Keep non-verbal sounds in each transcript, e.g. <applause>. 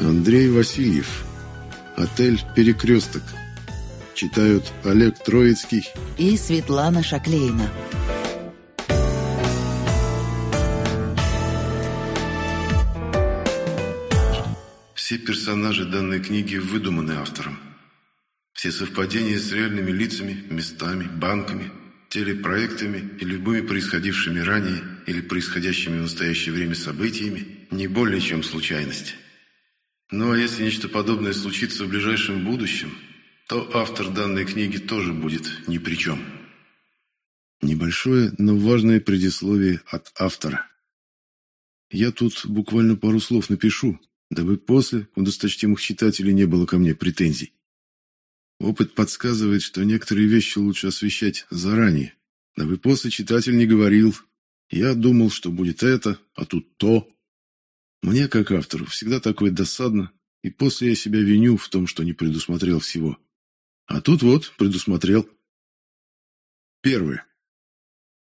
Андрей Васильев. Отель «Перекресток». Читают Олег Троицкий и Светлана Шаклейна. Все персонажи данной книги выдуманы автором. Все совпадения с реальными лицами, местами, банками, телепроектами и любыми происходившими ранее или происходящими в настоящее время событиями не более чем случайность. Ну а если нечто подобное случится в ближайшем будущем, то автор данной книги тоже будет ни при чем. Небольшое, но важное предисловие от автора. Я тут буквально пару слов напишу, дабы после у досточтимых читателей не было ко мне претензий. Опыт подсказывает, что некоторые вещи лучше освещать заранее, дабы после читатель не говорил «я думал, что будет это, а тут то». Мне, как автору, всегда такое досадно, и после я себя виню в том, что не предусмотрел всего. А тут вот, предусмотрел. Первое.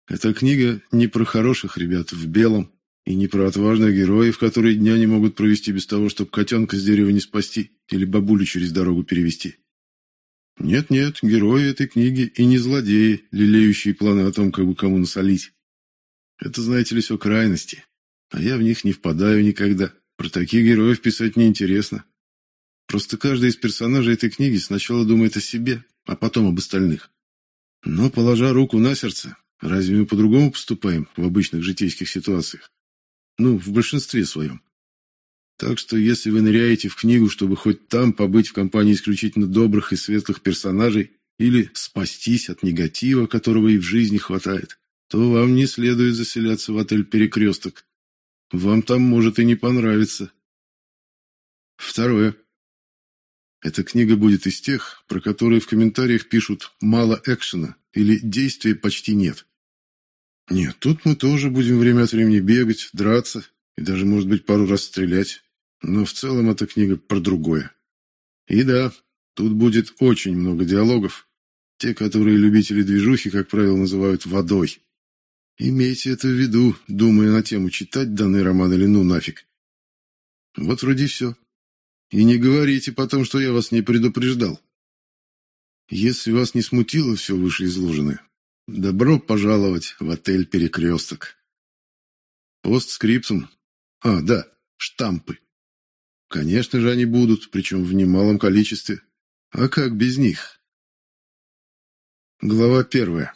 Эта книга не про хороших ребят в белом и не про отважных героев, которые дня не могут провести без того, чтобы котенка с дерева не спасти или бабулю через дорогу перевести. Нет-нет, герои этой книги и не злодеи, лелеющие планы о том, как бы кому насолить. Это, знаете ли, все крайности. А я в них не впадаю никогда. Про таких героев писать неинтересно. Просто каждый из персонажей этой книги сначала думает о себе, а потом об остальных. Но, положа руку на сердце, разве мы по-другому поступаем в обычных житейских ситуациях? Ну, в большинстве своем. Так что, если вы ныряете в книгу, чтобы хоть там побыть в компании исключительно добрых и светлых персонажей, или спастись от негатива, которого и в жизни хватает, то вам не следует заселяться в отель «Перекресток», вам там может и не понравиться. Второе. Эта книга будет из тех, про которые в комментариях пишут «мало экшена» или «действия почти нет». Нет, тут мы тоже будем время от времени бегать, драться и даже, может быть, пару раз стрелять. Но в целом эта книга про другое. И да, тут будет очень много диалогов, те, которые любители движухи, как правило, называют «водой». Имейте это в виду, думая на тему, читать данный роман или ну нафиг. Вот вроде все. И не говорите потом, что я вас не предупреждал. Если вас не смутило все вышеизложенное, добро пожаловать в отель «Перекресток». Постскриптум. А, да, штампы. Конечно же, они будут, причем в немалом количестве. А как без них? Глава первая.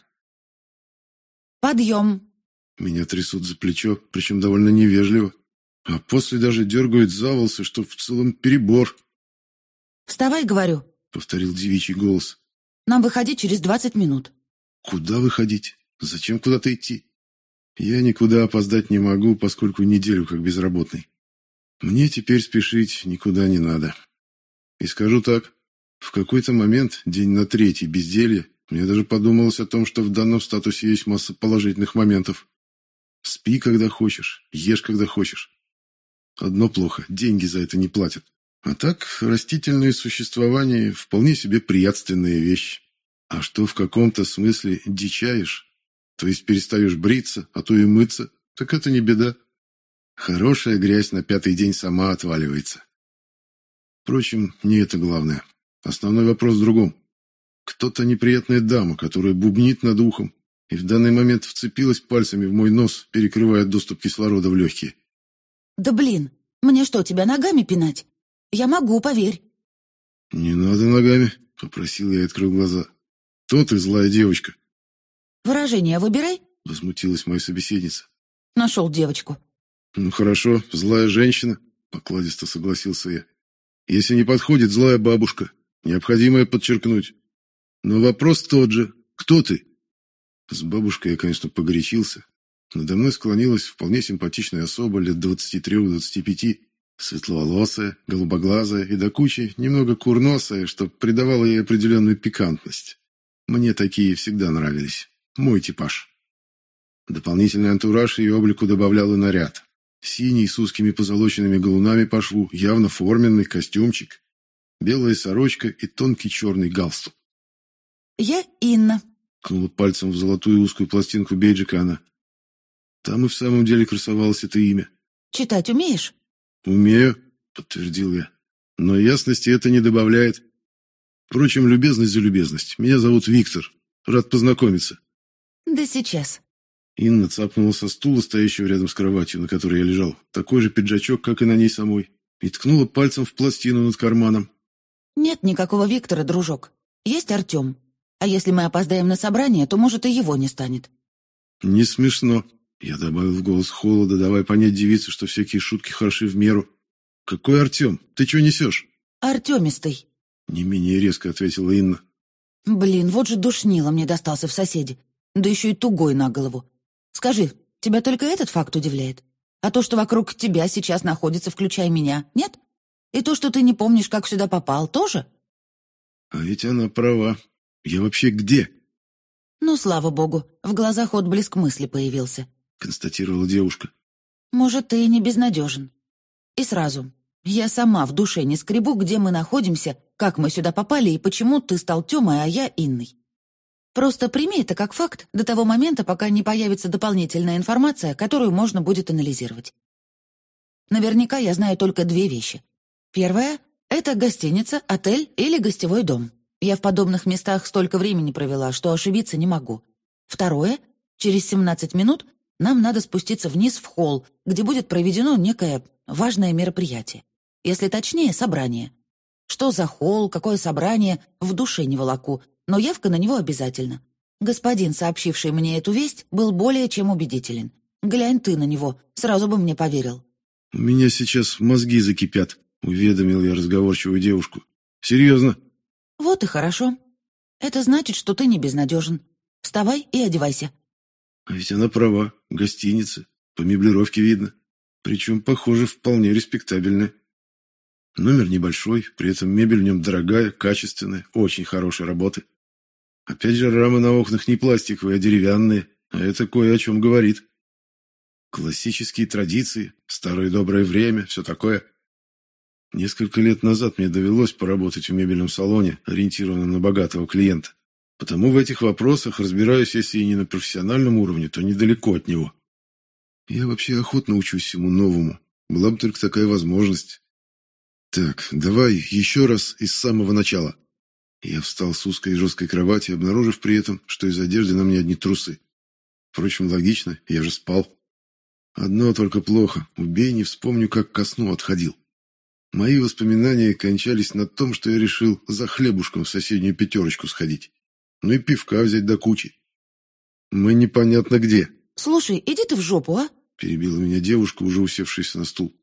«Подъем!» Меня трясут за плечо, причем довольно невежливо. А после даже дергают за волосы, что в целом перебор. «Вставай, говорю», — повторил девичий голос. «Нам выходить через двадцать минут». «Куда выходить? Зачем куда-то идти?» «Я никуда опоздать не могу, поскольку неделю как безработный. Мне теперь спешить никуда не надо. И скажу так, в какой-то момент, день на третий безделья, мне даже подумалось о том, что в данном статусе есть масса положительных моментов. Спи, когда хочешь, ешь, когда хочешь. Одно плохо, деньги за это не платят. А так, растительное существование вполне себе приятственная вещь. А что в каком-то смысле дичаешь, то есть перестаешь бриться, а то и мыться, так это не беда. Хорошая грязь на пятый день сама отваливается. Впрочем, не это главное. Основной вопрос в другом. Кто-то неприятная дама, которая бубнит над ухом и в данный момент вцепилась пальцами в мой нос, перекрывая доступ кислорода в легкие. «Да блин, мне что, тебя ногами пинать? Я могу, поверь». «Не надо ногами», — попросил я и открыл глаза. «Кто ты, злая девочка?» «Выражение выбирай», — возмутилась моя собеседница. «Нашел девочку». «Ну хорошо, злая женщина», — покладисто согласился я. «Если не подходит злая бабушка, необходимо подчеркнуть. Но вопрос тот же. Кто ты? С бабушкой я, конечно, погорячился. Надо мной склонилась вполне симпатичная особа лет 23-25, светловолосая, голубоглазая и до кучи немного курносая, что придавало ей определенную пикантность. Мне такие всегда нравились. Мой типаж. Дополнительный антураж ее облику добавлял и наряд. Синий с узкими позолоченными галунами по шву, явно форменный костюмчик, белая сорочка и тонкий черный галстук. «Я Инна», Ткнула пальцем в золотую узкую пластинку бейджика она. Там и в самом деле красовалось это имя. «Читать умеешь?» «Умею», — подтвердил я. «Но ясности это не добавляет. Впрочем, любезность за любезность. Меня зовут Виктор. Рад познакомиться». «Да сейчас». Инна цапнула со стула, стоящего рядом с кроватью, на которой я лежал, такой же пиджачок, как и на ней самой, и ткнула пальцем в пластину над карманом. «Нет никакого Виктора, дружок. Есть Артем. А если мы опоздаем на собрание, то, может, и его не станет». «Не смешно», — я добавил в голос холода, давая понять девице, что всякие шутки хороши в меру. «Какой Артем? Ты чего несешь?» «Артемистый», — не менее резко ответила Инна. «Блин, вот же душнило мне достался в соседи. Да еще и тугой на голову. Скажи, тебя только этот факт удивляет? А то, что вокруг тебя сейчас находится, включая меня, нет? И то, что ты не помнишь, как сюда попал, тоже? А ведь она права. Я вообще где? Ну, слава богу, в глазах отблеск мысли появился, констатировала девушка. Может, ты и не безнадежен. И сразу, я сама в душе не скребу, где мы находимся, как мы сюда попали и почему ты стал Тёмой, а я Инной. Просто прими это как факт до того момента, пока не появится дополнительная информация, которую можно будет анализировать. Наверняка я знаю только две вещи. Первое — это гостиница, отель или гостевой дом. Я в подобных местах столько времени провела, что ошибиться не могу. Второе — через 17 минут нам надо спуститься вниз в холл, где будет проведено некое важное мероприятие. Если точнее, собрание. Что за холл, какое собрание, в душе не волоку, но явка на него обязательно. Господин, сообщивший мне эту весть, был более чем убедителен. Глянь ты на него, сразу бы мне поверил. «У меня сейчас мозги закипят», — уведомил я разговорчивую девушку. «Серьезно?» «Вот и хорошо. Это значит, что ты не безнадежен. Вставай и одевайся». А ведь она права. Гостиница. По меблировке видно. Причем, похоже, вполне респектабельная. Номер небольшой, при этом мебель в нем дорогая, качественная, очень хорошей работы. Опять же, рамы на окнах не пластиковые, а деревянные, а это кое о чем говорит. Классические традиции, старое доброе время, все такое. Несколько лет назад мне довелось поработать в мебельном салоне, ориентированном на богатого клиента. Потому в этих вопросах разбираюсь, если и не на профессиональном уровне, то недалеко от него. Я вообще охотно учусь всему новому. Была бы только такая возможность. Так, давай еще раз из самого начала. Я встал с узкой и жесткой кровати, обнаружив при этом, что из одежды на мне одни трусы. Впрочем, логично, я же спал. Одно только плохо. Убей, не вспомню, как ко сну отходил. Мои воспоминания кончались на том, что я решил за хлебушком в соседнюю пятерочку сходить. Ну и пивка взять до кучи. Мы непонятно где. «Слушай, иди ты в жопу, а?» Перебила меня девушка, уже усевшаяся на стул.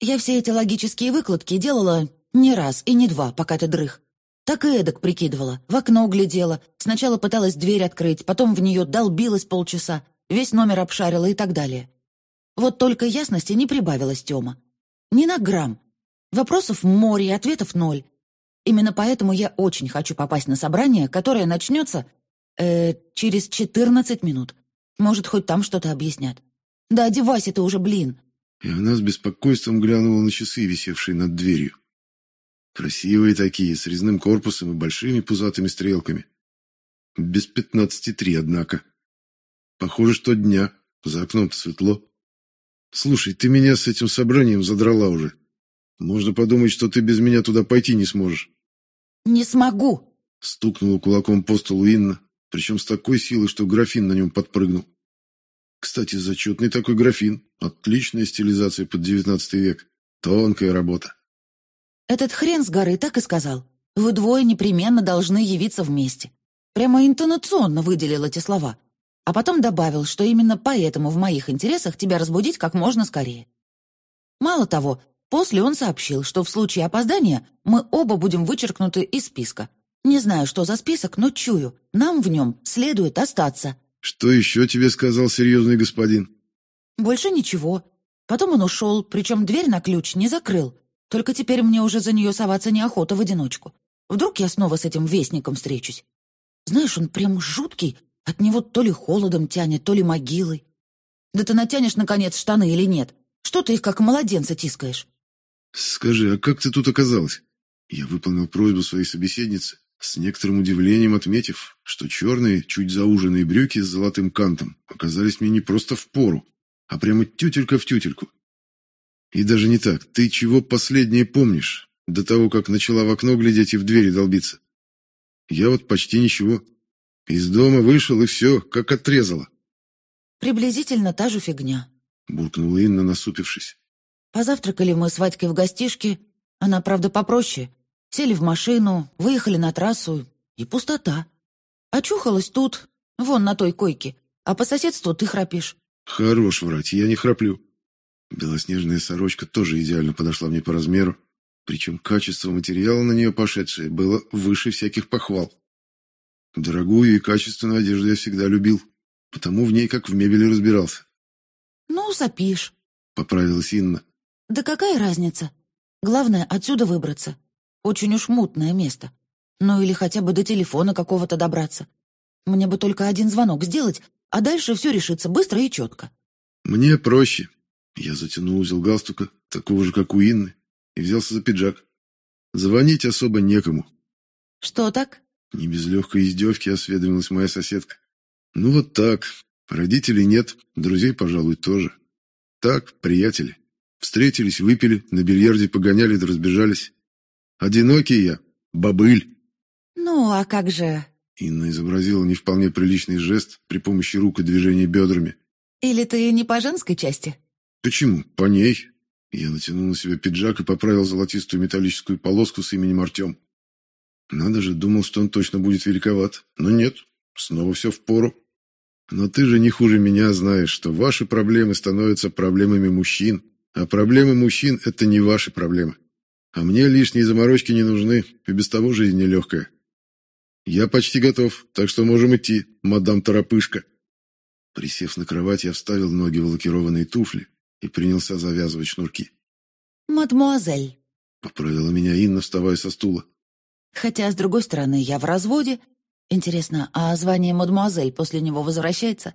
«Я все эти логические выкладки делала не раз и не два, пока ты дрых. Так и эдак прикидывала, в окно глядела. Сначала пыталась дверь открыть, потом в нее долбилась полчаса, весь номер обшарила и так далее. Вот только ясности не прибавилось Тёма. Ни на грамм. Вопросов море, ответов ноль. Именно поэтому я очень хочу попасть на собрание, которое начнется э, через 14 минут. Может, хоть там что-то объяснят. Да одевайся ты уже, блин. И она с беспокойством глянула на часы, висевшие над дверью. Красивые такие, с резным корпусом и большими пузатыми стрелками. Без пятнадцати три, однако. Похоже, что дня. За окном-то светло. Слушай, ты меня с этим собранием задрала уже. Можно подумать, что ты без меня туда пойти не сможешь. Не смогу. Стукнула кулаком по столу Инна, причем с такой силой, что графин на нем подпрыгнул. Кстати, зачетный такой графин. Отличная стилизация под девятнадцатый век. Тонкая работа. Этот хрен с горы так и сказал. Вы двое непременно должны явиться вместе. Прямо интонационно выделил эти слова. А потом добавил, что именно поэтому в моих интересах тебя разбудить как можно скорее. Мало того, после он сообщил, что в случае опоздания мы оба будем вычеркнуты из списка. Не знаю, что за список, но чую, нам в нем следует остаться. «Что еще тебе сказал серьезный господин?» «Больше ничего. Потом он ушел, причем дверь на ключ не закрыл. Только теперь мне уже за нее соваться неохота в одиночку. Вдруг я снова с этим вестником встречусь. Знаешь, он прям жуткий, от него то ли холодом тянет, то ли могилой. Да ты натянешь, наконец, штаны или нет? Что ты их как младенца тискаешь? Скажи, а как ты тут оказалась? Я выполнил просьбу своей собеседницы, с некоторым удивлением отметив, что черные, чуть зауженные брюки с золотым кантом оказались мне не просто в пору, а прямо тютелька в тютельку. И даже не так. Ты чего последнее помнишь, до того, как начала в окно глядеть и в двери долбиться? Я вот почти ничего. Из дома вышел, и все, как отрезало. Приблизительно та же фигня. Буркнула Инна, насупившись. Позавтракали мы с Вадькой в гостишке. Она, правда, попроще. Сели в машину, выехали на трассу, и пустота. Очухалась тут, вон на той койке, а по соседству ты храпишь. Хорош врать, я не храплю. Белоснежная сорочка тоже идеально подошла мне по размеру, причем качество материала на нее пошедшее было выше всяких похвал. Дорогую и качественную одежду я всегда любил, потому в ней как в мебели разбирался. «Ну, запишь», — поправилась Инна. «Да какая разница? Главное, отсюда выбраться. Очень уж мутное место. Ну или хотя бы до телефона какого-то добраться. Мне бы только один звонок сделать, а дальше все решится быстро и четко». «Мне проще». Я затянул узел галстука, такого же, как у Инны, и взялся за пиджак. Звонить особо некому. «Что так?» Не без легкой издевки осведомилась моя соседка. «Ну вот так. Родителей нет, друзей, пожалуй, тоже. Так, приятели. Встретились, выпили, на бильярде погоняли да разбежались. Одинокий я, бобыль». «Ну, а как же...» Инна изобразила не вполне приличный жест при помощи рук и движения бедрами. «Или ты не по женской части?» «Почему? По ней». Я натянул на себя пиджак и поправил золотистую металлическую полоску с именем Артем. Надо же, думал, что он точно будет великоват. Но нет, снова все в пору. Но ты же не хуже меня знаешь, что ваши проблемы становятся проблемами мужчин, а проблемы мужчин – это не ваши проблемы. А мне лишние заморочки не нужны, и без того жизнь нелегкая. Я почти готов, так что можем идти, мадам Торопышка. Присев на кровать, я вставил ноги в лакированные туфли и принялся завязывать шнурки. «Мадмуазель», — поправила меня Инна, вставая со стула. Хотя, с другой стороны, я в разводе. Интересно, а звание мадемуазель после него возвращается?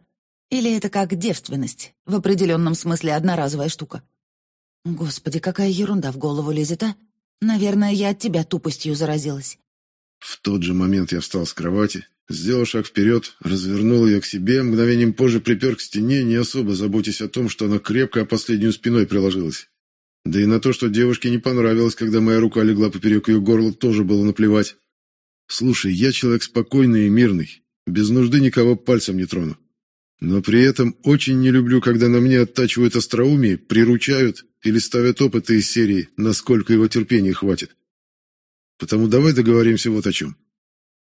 Или это как девственность, в определенном смысле одноразовая штука? Господи, какая ерунда в голову лезет, а? Наверное, я от тебя тупостью заразилась. В тот же момент я встал с кровати, сделал шаг вперед, развернул ее к себе, мгновением позже припер к стене, не особо заботясь о том, что она крепко о последнюю спиной приложилась. Да и на то, что девушке не понравилось, когда моя рука легла поперек ее горла, тоже было наплевать. Слушай, я человек спокойный и мирный, без нужды никого пальцем не трону. Но при этом очень не люблю, когда на мне оттачивают остроумие, приручают или ставят опыты из серии, насколько его терпения хватит. Потому давай договоримся вот о чем.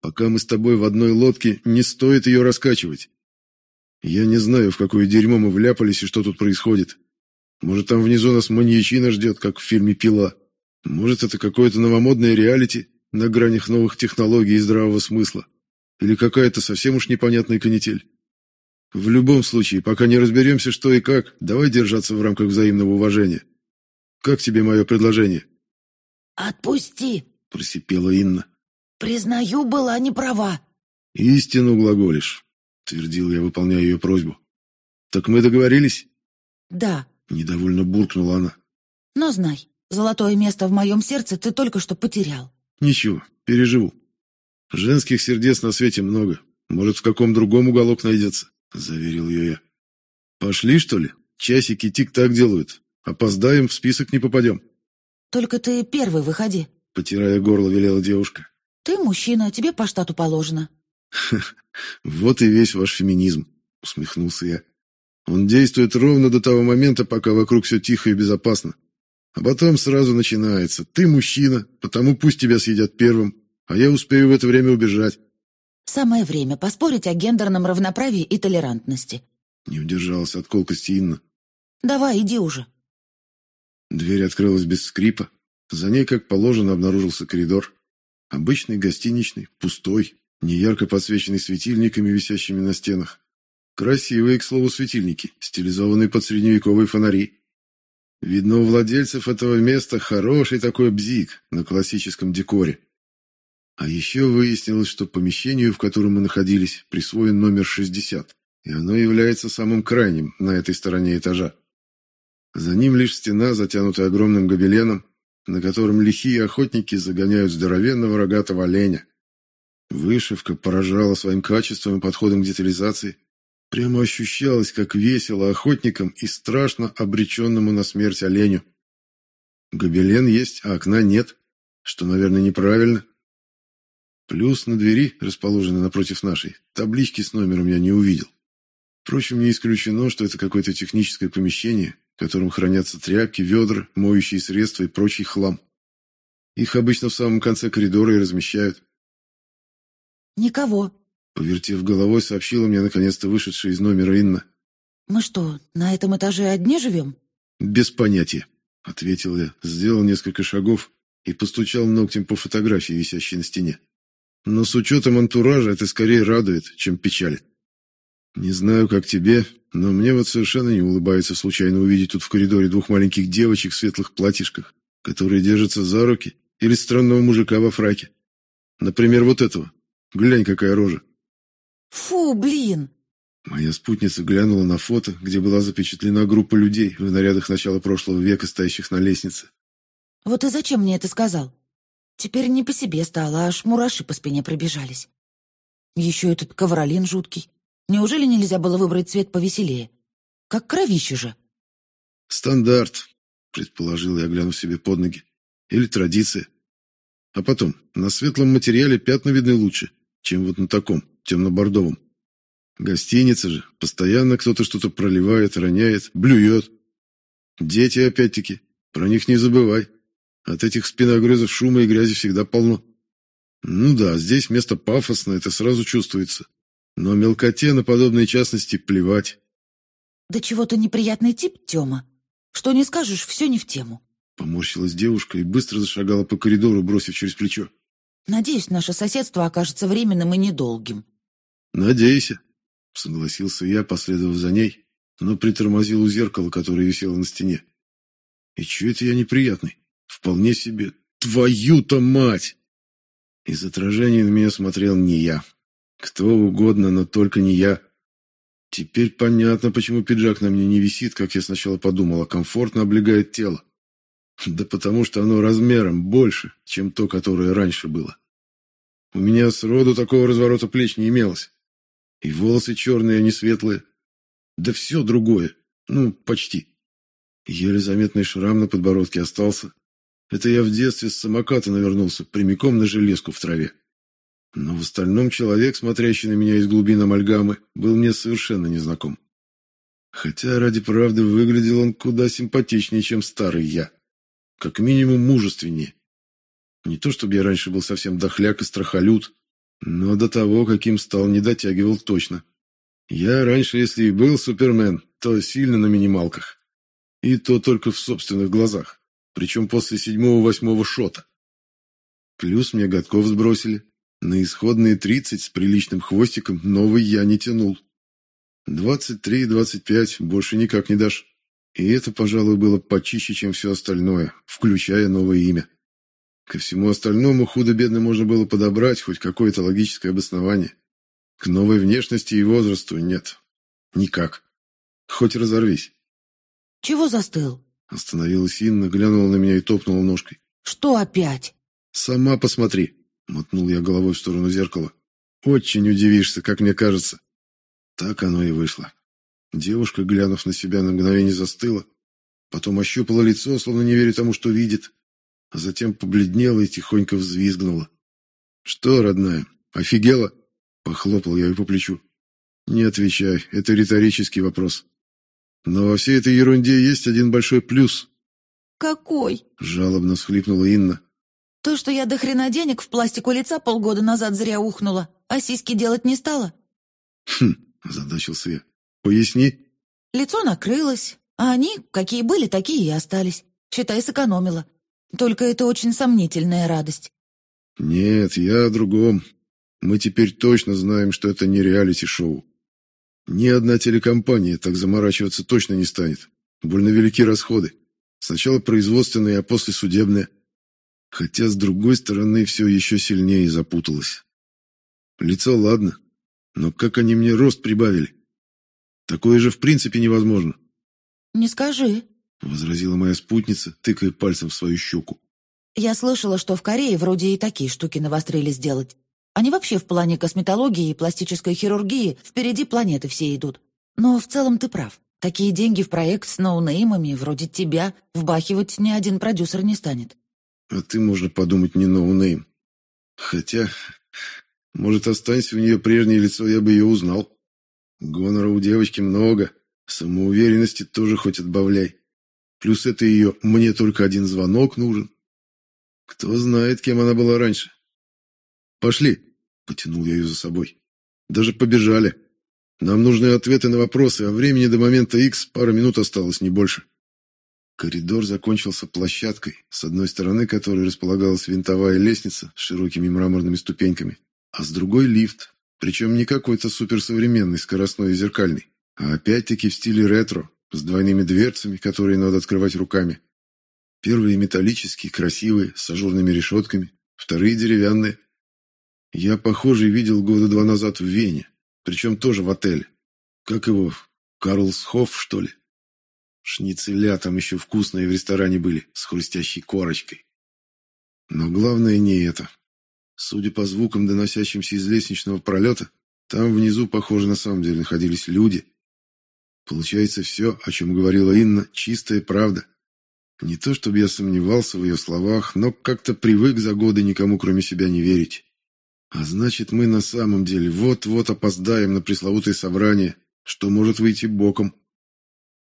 Пока мы с тобой в одной лодке, не стоит ее раскачивать. Я не знаю, в какое дерьмо мы вляпались и что тут происходит. Может, там внизу нас маньячина ждет, как в фильме «Пила». Может, это какое-то новомодное реалити на гранях новых технологий и здравого смысла. Или какая-то совсем уж непонятная канитель. В любом случае, пока не разберемся, что и как, давай держаться в рамках взаимного уважения. Как тебе мое предложение? «Отпусти!» — просипела Инна. «Признаю, была не права». «Истину глаголишь», — твердил я, выполняя ее просьбу. «Так мы договорились?» «Да», Недовольно буркнула она. «Но знай, золотое место в моем сердце ты только что потерял». «Ничего, переживу. Женских сердец на свете много. Может, в каком другом уголок найдется», — заверил ее я. «Пошли, что ли? Часики тик-так делают. Опоздаем, в список не попадем». «Только ты первый выходи», — потирая горло, велела девушка. «Ты мужчина, тебе по штату положено». <laughs> «Вот и весь ваш феминизм», — усмехнулся я. Он действует ровно до того момента, пока вокруг все тихо и безопасно. А потом сразу начинается. Ты мужчина, потому пусть тебя съедят первым, а я успею в это время убежать. Самое время поспорить о гендерном равноправии и толерантности. Не удержалась от колкости Инна. Давай, иди уже. Дверь открылась без скрипа. За ней, как положено, обнаружился коридор. Обычный гостиничный, пустой, неярко подсвеченный светильниками, висящими на стенах. Красивые, к слову, светильники, стилизованные под средневековые фонари. Видно, у владельцев этого места хороший такой бзик на классическом декоре. А еще выяснилось, что помещению, в котором мы находились, присвоен номер 60, и оно является самым крайним на этой стороне этажа. За ним лишь стена, затянутая огромным гобеленом, на котором лихие охотники загоняют здоровенного рогатого оленя. Вышивка поражала своим качеством и подходом к детализации. Прямо ощущалось, как весело охотникам и страшно обреченному на смерть оленю. Гобелен есть, а окна нет, что, наверное, неправильно. Плюс на двери, расположенной напротив нашей, таблички с номером я не увидел. Впрочем, не исключено, что это какое-то техническое помещение, в котором хранятся тряпки, ведра, моющие средства и прочий хлам. Их обычно в самом конце коридора и размещают. «Никого», — повертев головой, сообщила мне наконец-то вышедшая из номера Инна. «Мы что, на этом этаже одни живем?» «Без понятия», — ответил я, сделал несколько шагов и постучал ногтем по фотографии, висящей на стене. Но с учетом антуража это скорее радует, чем печалит. Не знаю, как тебе, но мне вот совершенно не улыбается случайно увидеть тут в коридоре двух маленьких девочек в светлых платьишках, которые держатся за руки или странного мужика во фраке. Например, вот этого. Глянь, какая рожа. Фу, блин. Моя спутница глянула на фото, где была запечатлена группа людей в нарядах начала прошлого века, стоящих на лестнице. Вот и зачем мне это сказал? Теперь не по себе стало, аж мураши по спине пробежались. Еще этот ковролин жуткий. Неужели нельзя было выбрать цвет повеселее? Как кровище же. Стандарт, предположил я, глянув себе под ноги. Или традиция. А потом, на светлом материале пятна видны лучше, чем вот на таком, темно-бордовом. Гостиница же, постоянно кто-то что-то проливает, роняет, блюет. Дети, опять-таки, про них не забывай. От этих спиногрызов шума и грязи всегда полно. Ну да, здесь место пафосное, это сразу чувствуется. Но мелкоте на подобные частности плевать. Да чего-то неприятный тип, Тёма. Что не скажешь, все не в тему. Поморщилась девушка и быстро зашагала по коридору, бросив через плечо. «Надеюсь, наше соседство окажется временным и недолгим». «Надейся», — согласился я, последовав за ней, но притормозил у зеркала, которое висело на стене. «И чё это я неприятный? Вполне себе. Твою-то мать!» Из отражения на меня смотрел не я. Кто угодно, но только не я. Теперь понятно, почему пиджак на мне не висит, как я сначала подумал, а комфортно облегает тело. Да потому что оно размером больше, чем то, которое раньше было. У меня сроду такого разворота плеч не имелось. И волосы черные, а не светлые. Да все другое. Ну, почти. Еле заметный шрам на подбородке остался. Это я в детстве с самоката навернулся, прямиком на железку в траве. Но в остальном человек, смотрящий на меня из глубин амальгамы, был мне совершенно незнаком. Хотя, ради правды, выглядел он куда симпатичнее, чем старый я как минимум мужественнее. Не то чтобы я раньше был совсем дохляк и страхолюд, но до того, каким стал, не дотягивал точно. Я раньше, если и был супермен, то сильно на минималках. И то только в собственных глазах, причем после седьмого-восьмого шота. Плюс мне годков сбросили. На исходные тридцать с приличным хвостиком новый я не тянул. Двадцать три, двадцать пять больше никак не дашь. И это, пожалуй, было почище, чем все остальное, включая новое имя. Ко всему остальному худо-бедно можно было подобрать хоть какое-то логическое обоснование. К новой внешности и возрасту нет. Никак. Хоть разорвись. «Чего застыл?» Остановилась Инна, глянула на меня и топнула ножкой. «Что опять?» «Сама посмотри», — мотнул я головой в сторону зеркала. «Очень удивишься, как мне кажется». Так оно и вышло. Девушка, глянув на себя, на мгновение застыла, потом ощупала лицо, словно не веря тому, что видит, а затем побледнела и тихонько взвизгнула. «Что, родная, офигела?» — похлопал я ее по плечу. «Не отвечай, это риторический вопрос. Но во всей этой ерунде есть один большой плюс». «Какой?» — жалобно всхлипнула Инна. «То, что я до хрена денег в пластику лица полгода назад зря ухнула, а сиськи делать не стала». «Хм», — задачился я. Поясни. Лицо накрылось, а они, какие были, такие и остались. Считай, сэкономила. Только это очень сомнительная радость. Нет, я о другом. Мы теперь точно знаем, что это не реалити-шоу. Ни одна телекомпания так заморачиваться точно не станет. Больно велики расходы. Сначала производственные, а после судебные. Хотя, с другой стороны, все еще сильнее запуталось. Лицо ладно, но как они мне рост прибавили? Такое же в принципе невозможно. Не скажи, возразила моя спутница, тыкая пальцем в свою щеку. Я слышала, что в Корее вроде и такие штуки навострили сделать. Они вообще в плане косметологии и пластической хирургии впереди планеты все идут. Но в целом ты прав. Такие деньги в проект с ноунеймами, вроде тебя, вбухивать ни один продюсер не станет. А ты, можно подумать, не ноунейм. Хотя, может, останься у нее прежнее лицо, я бы ее узнал. Гонора у девочки много, самоуверенности тоже хоть отбавляй. Плюс это ее «мне только один звонок нужен». Кто знает, кем она была раньше. «Пошли», — потянул я ее за собой. «Даже побежали. Нам нужны ответы на вопросы, а времени до момента X пара минут осталось, не больше». Коридор закончился площадкой, с одной стороны которой располагалась винтовая лестница с широкими мраморными ступеньками, а с другой лифт, причем не какой-то суперсовременный, скоростной и зеркальный, а опять-таки в стиле ретро, с двойными дверцами, которые надо открывать руками. Первые металлические, красивые, с ажурными решетками, вторые деревянные. Я похожий видел года два назад в Вене, причем тоже в отеле. Как его, Карлсхоф, что ли? Шницеля там еще вкусные в ресторане были, с хрустящей корочкой. Но главное не это. Судя по звукам, доносящимся из лестничного пролета, там внизу, похоже, на самом деле находились люди. Получается, все, о чем говорила Инна, чистая правда. Не то, чтобы я сомневался в ее словах, но как-то привык за годы никому, кроме себя, не верить. А значит, мы на самом деле вот-вот опоздаем на пресловутое собрание, что может выйти боком.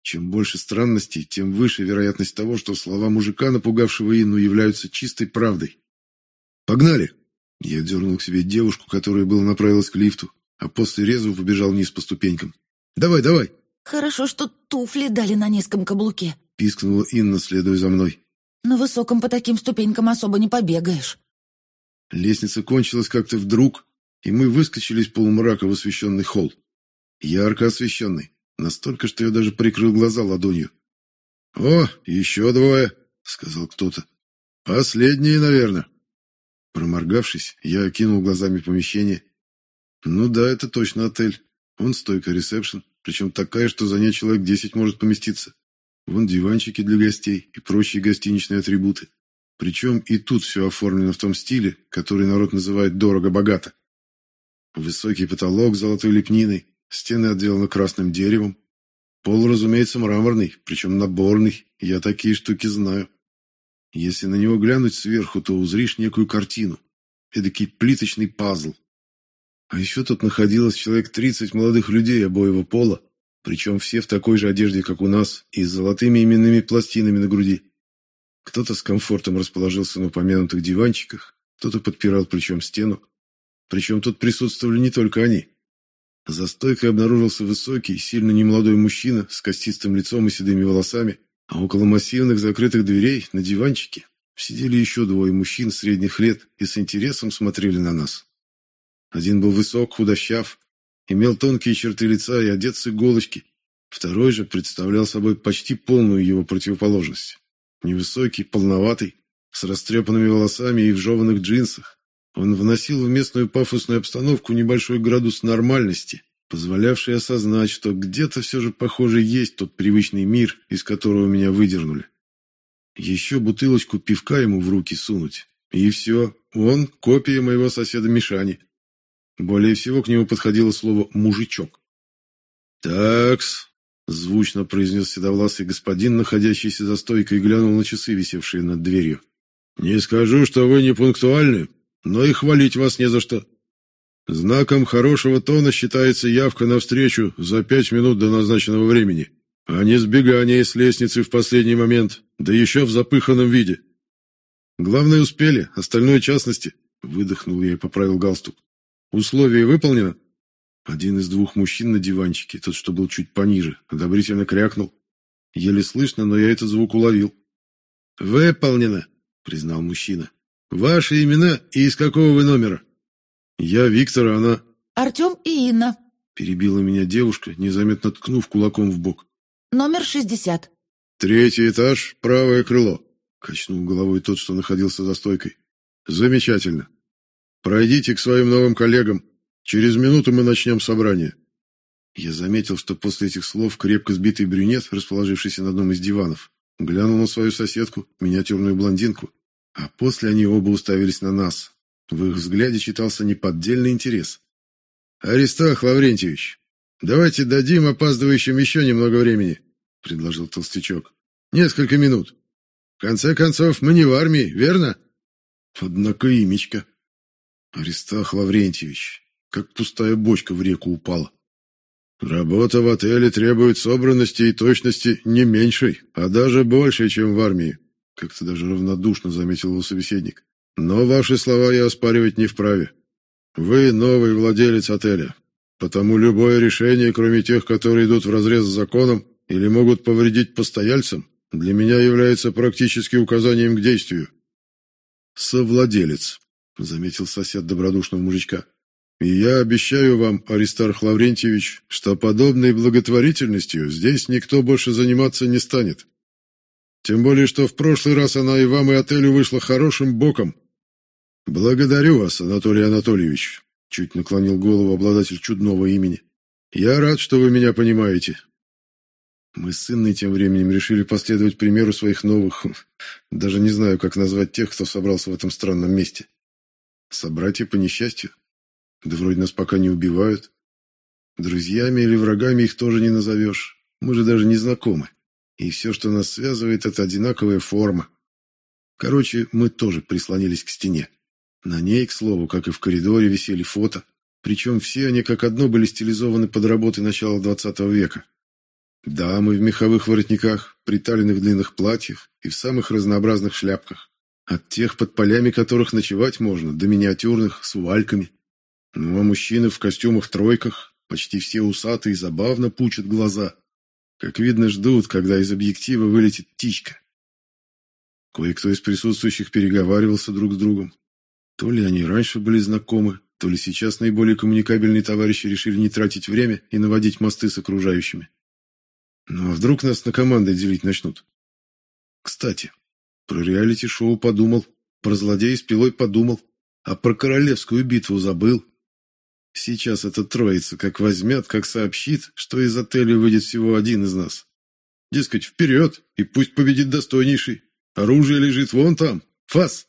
Чем больше странностей, тем выше вероятность того, что слова мужика, напугавшего Инну, являются чистой правдой. «Погнали!» Я дернул к себе девушку, которая была направилась к лифту, а после резво побежал вниз по ступенькам. «Давай, давай!» «Хорошо, что туфли дали на низком каблуке», — пискнула Инна, следуя за мной. «На высоком по таким ступенькам особо не побегаешь». Лестница кончилась как-то вдруг, и мы выскочили из полумрака в освещенный холл. Ярко освещенный. Настолько, что я даже прикрыл глаза ладонью. «О, еще двое!» — сказал кто-то. «Последние, наверное». Проморгавшись, я окинул глазами помещение. «Ну да, это точно отель. Вон стойка ресепшн, причем такая, что за ней человек десять может поместиться. Вон диванчики для гостей и прочие гостиничные атрибуты. Причем и тут все оформлено в том стиле, который народ называет дорого-богато. Высокий потолок с золотой лепниной, Стены отделаны красным деревом. Пол, разумеется, мраморный, причем наборный. Я такие штуки знаю. Если на него глянуть сверху, то узришь некую картину. Эдакий плиточный пазл. А еще тут находилось человек 30 молодых людей обоего пола, причем все в такой же одежде, как у нас, и с золотыми именными пластинами на груди. Кто-то с комфортом расположился на упомянутых диванчиках, кто-то подпирал плечом стену. Причем тут присутствовали не только они. За стойкой обнаружился высокий, сильно немолодой мужчина с костистым лицом и седыми волосами, а около массивных закрытых дверей на диванчике сидели еще двое мужчин средних лет и с интересом смотрели на нас. Один был высок, худощав, имел тонкие черты лица и одет с иголочки. Второй же представлял собой почти полную его противоположность. Невысокий, полноватый, с растрепанными волосами и в жеванных джинсах, он вносил в местную пафосную обстановку небольшой градус нормальности, позволявший осознать, что где-то все же, похоже, есть тот привычный мир, из которого меня выдернули. Еще бутылочку пивка ему в руки сунуть. И все, он копия моего соседа Мишани. Более всего к нему подходило слово «мужичок». «Такс», — звучно произнес седовласый господин, находящийся за стойкой, и глянул на часы, висевшие над дверью. «Не скажу, что вы не пунктуальны, но и хвалить вас не за что. Знаком хорошего тона считается явка на встречу за пять минут до назначенного времени, а не сбегание с лестницы в последний момент, да еще в запыханном виде. Главное, успели, остальное частности. Выдохнул я и поправил галстук. Условие выполнено? Один из двух мужчин на диванчике, тот, что был чуть пониже, одобрительно крякнул. Еле слышно, но я этот звук уловил. «Выполнено», — признал мужчина. Ваши имена и из какого вы номера? Я Виктор, а она... Артем и Инна. Перебила меня девушка, незаметно ткнув кулаком в бок. Номер шестьдесят. Третий этаж, правое крыло. Качнул головой тот, что находился за стойкой. Замечательно. Пройдите к своим новым коллегам. Через минуту мы начнем собрание. Я заметил, что после этих слов крепко сбитый брюнет, расположившийся на одном из диванов, глянул на свою соседку, миниатюрную блондинку, а после они оба уставились на нас. В их взгляде читался неподдельный интерес. «Аристах Лаврентьевич, давайте дадим опаздывающим еще немного времени», — предложил Толстячок. «Несколько минут. В конце концов, мы не в армии, верно?» Однако имечко. Аристах Лаврентьевич, как пустая бочка в реку упала. Работа в отеле требует собранности и точности не меньшей, а даже большей, чем в армии, как-то даже равнодушно заметил его собеседник. Но ваши слова я оспаривать не вправе. Вы новый владелец отеля, потому любое решение, кроме тех, которые идут вразрез с законом или могут повредить постояльцам, для меня является практически указанием к действию. Совладелец, заметил сосед добродушного мужичка. И я обещаю вам, Аристарх Лаврентьевич, что подобной благотворительностью здесь никто больше заниматься не станет. Тем более, что в прошлый раз она и вам, и отелю вышла хорошим боком. «Благодарю вас, Анатолий Анатольевич», — чуть наклонил голову обладатель чудного имени. «Я рад, что вы меня понимаете». Мы с Инной тем временем решили последовать примеру своих новых... <laughs> Даже не знаю, как назвать тех, кто собрался в этом странном месте. Собратья по несчастью? Да вроде нас пока не убивают. Друзьями или врагами их тоже не назовешь. Мы же даже не знакомы. И все, что нас связывает, это одинаковая форма. Короче, мы тоже прислонились к стене. На ней, к слову, как и в коридоре, висели фото, причем все они как одно были стилизованы под работы начала XX века. Дамы в меховых воротниках, приталенных длинных платьях и в самых разнообразных шляпках. От тех, под полями которых ночевать можно, до миниатюрных с вуальками. Ну а мужчины в костюмах-тройках, почти все усатые, забавно пучат глаза. Как видно, ждут, когда из объектива вылетит птичка. Кое-кто из присутствующих переговаривался друг с другом, то ли они раньше были знакомы, то ли сейчас наиболее коммуникабельные товарищи решили не тратить время и наводить мосты с окружающими. Ну а вдруг нас на команды делить начнут? Кстати, про реалити-шоу подумал, про злодея с пилой подумал, а про королевскую битву забыл. Сейчас эта троица как возьмет, как сообщит, что из отеля выйдет всего один из нас. Дескать, вперед, и пусть победит достойнейший. Оружие лежит вон там. Фас!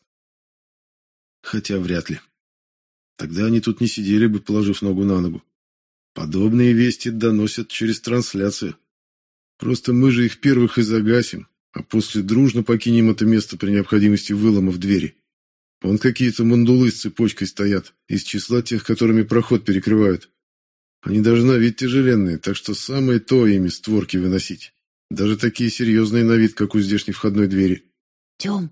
Хотя вряд ли. Тогда они тут не сидели бы, положив ногу на ногу. Подобные вести доносят через трансляцию. Просто мы же их первых и загасим, а после дружно покинем это место при необходимости выломав двери. Вон какие-то мандулы с цепочкой стоят, из числа тех, которыми проход перекрывают. Они даже на вид тяжеленные, так что самое то ими створки выносить. Даже такие серьезные на вид, как у здешней входной двери. «Тем,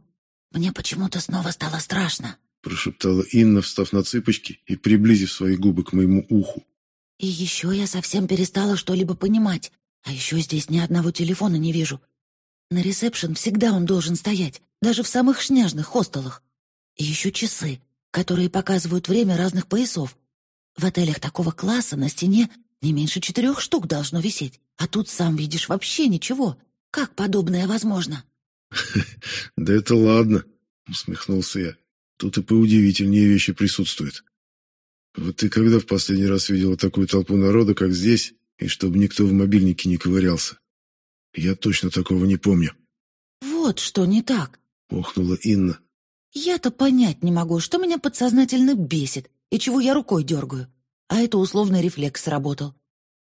мне почему-то снова стало страшно», прошептала Инна, встав на цыпочки и приблизив свои губы к моему уху. «И еще я совсем перестала что-либо понимать. А еще здесь ни одного телефона не вижу. На ресепшн всегда он должен стоять, даже в самых шняжных хостелах. И еще часы, которые показывают время разных поясов. В отелях такого класса на стене не меньше четырех штук должно висеть. А тут сам видишь вообще ничего. Как подобное возможно?» <laughs> «Да это ладно», — усмехнулся я. Тут и поудивительнее вещи присутствуют. Вот ты когда в последний раз видела такую толпу народа, как здесь, и чтобы никто в мобильнике не ковырялся? Я точно такого не помню. Вот что не так, охнула Инна. Я-то понять не могу, что меня подсознательно бесит и чего я рукой дергаю. А это условный рефлекс сработал.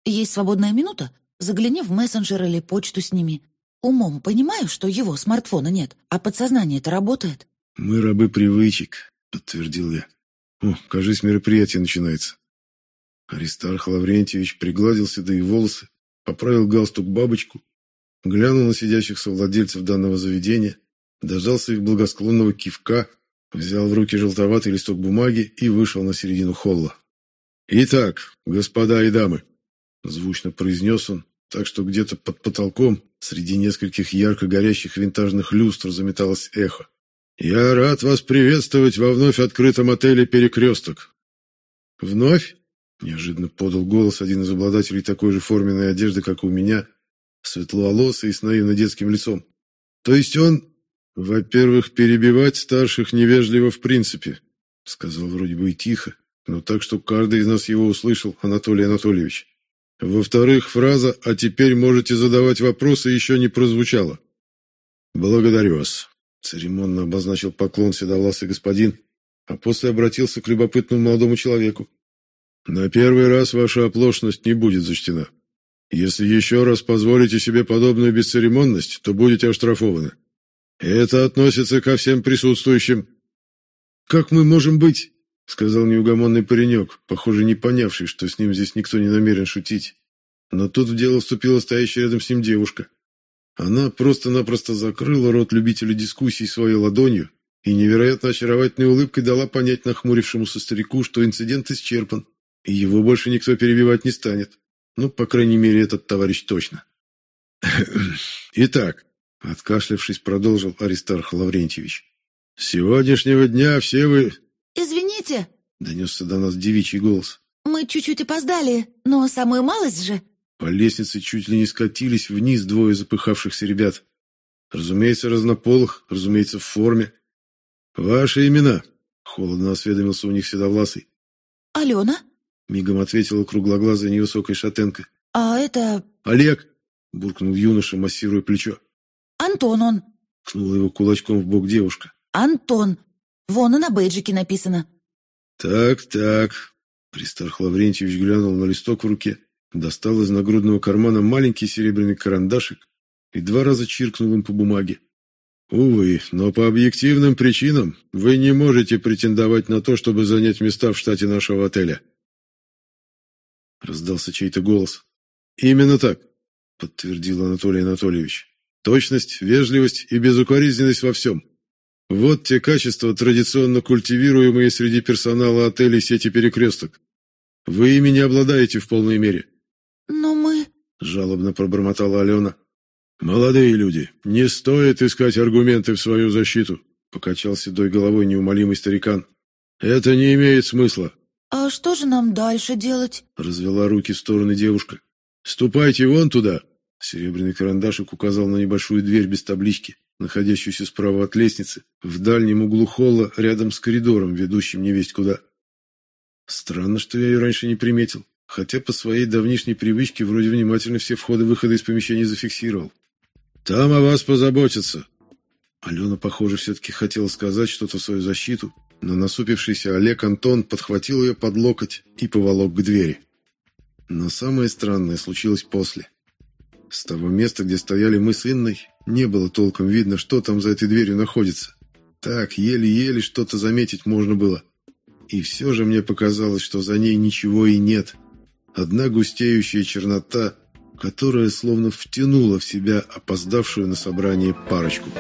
Есть свободная минута? Загляни в мессенджер или почту с ними. Умом понимаю, что его смартфона нет, а подсознание-то работает. «Мы рабы привычек», — подтвердил я. «О, кажись, мероприятие начинается». Аристарх Лаврентьевич пригладил седые волосы, поправил галстук-бабочку, глянул на сидящих совладельцев данного заведения, дождался их благосклонного кивка, взял в руки желтоватый листок бумаги и вышел на середину холла. «Итак, господа и дамы», — звучно произнес он, так что где-то под потолком, среди нескольких ярко горящих винтажных люстр, заметалось эхо. «Я рад вас приветствовать во вновь открытом отеле «Перекресток». «Вновь?» – неожиданно подал голос один из обладателей такой же форменной одежды, как у меня, светловолосый и с наивно детским лицом. «То есть он...» «Во-первых, перебивать старших невежливо в принципе», – сказал вроде бы и тихо, но так, что каждый из нас его услышал, Анатолий Анатольевич. Во-вторых, фраза «а теперь можете задавать вопросы» еще не прозвучала. «Благодарю вас. Церемонно обозначил поклон седовласый господин, а после обратился к любопытному молодому человеку. «На первый раз ваша оплошность не будет зачтена. Если еще раз позволите себе подобную бесцеремонность, то будете оштрафованы. Это относится ко всем присутствующим». «Как мы можем быть?» — сказал неугомонный паренек, похоже, не понявший, что с ним здесь никто не намерен шутить. Но тут в дело вступила стоящая рядом с ним девушка. Она просто-напросто закрыла рот любителя дискуссий своей ладонью и невероятно очаровательной улыбкой дала понять нахмурившемуся старику, что инцидент исчерпан, и его больше никто перебивать не станет. Ну, по крайней мере, этот товарищ точно. <clears throat> Итак, откашлявшись, продолжил Аристарх Лаврентьевич. С сегодняшнего дня все вы... «Извините», — донесся до нас девичий голос. «Мы чуть-чуть опоздали, но самую малость же...» По лестнице чуть ли не скатились вниз двое запыхавшихся ребят. Разумеется, разнополых, разумеется, в форме. «Ваши имена?» — холодно осведомился у них седовласый. «Алена?» — мигом ответила круглоглазая невысокая шатенка. «А это...» «Олег!» — буркнул юноша, массируя плечо. «Антон он!» — ткнула его кулачком в бок девушка. «Антон! Вон и на бейджике написано». «Так, так...» Аристарх Лаврентьевич глянул на листок в руке достал из нагрудного кармана маленький серебряный карандашик и два раза чиркнул им по бумаге. «Увы, но по объективным причинам вы не можете претендовать на то, чтобы занять места в штате нашего отеля». Раздался чей-то голос. «Именно так», — подтвердил Анатолий Анатольевич. «Точность, вежливость и безукоризненность во всем. Вот те качества, традиционно культивируемые среди персонала отелей сети «Перекресток». Вы ими не обладаете в полной мере. «Но мы...» — жалобно пробормотала Алена. «Молодые люди, не стоит искать аргументы в свою защиту», — покачал седой головой неумолимый старикан. «Это не имеет смысла». «А что же нам дальше делать?» — развела руки в стороны девушка. «Ступайте вон туда!» Серебряный карандашик указал на небольшую дверь без таблички, находящуюся справа от лестницы, в дальнем углу холла, рядом с коридором, ведущим невесть куда. Странно, что я ее раньше не приметил хотя по своей давнишней привычке вроде внимательно все входы-выходы из помещения зафиксировал. «Там о вас позаботятся!» Алена, похоже, все-таки хотела сказать что-то в свою защиту, но насупившийся Олег Антон подхватил ее под локоть и поволок к двери. Но самое странное случилось после. С того места, где стояли мы с Инной, не было толком видно, что там за этой дверью находится. Так, еле-еле что-то заметить можно было. И все же мне показалось, что за ней ничего и нет. — Одна густеющая чернота, которая словно втянула в себя опоздавшую на собрание парочку.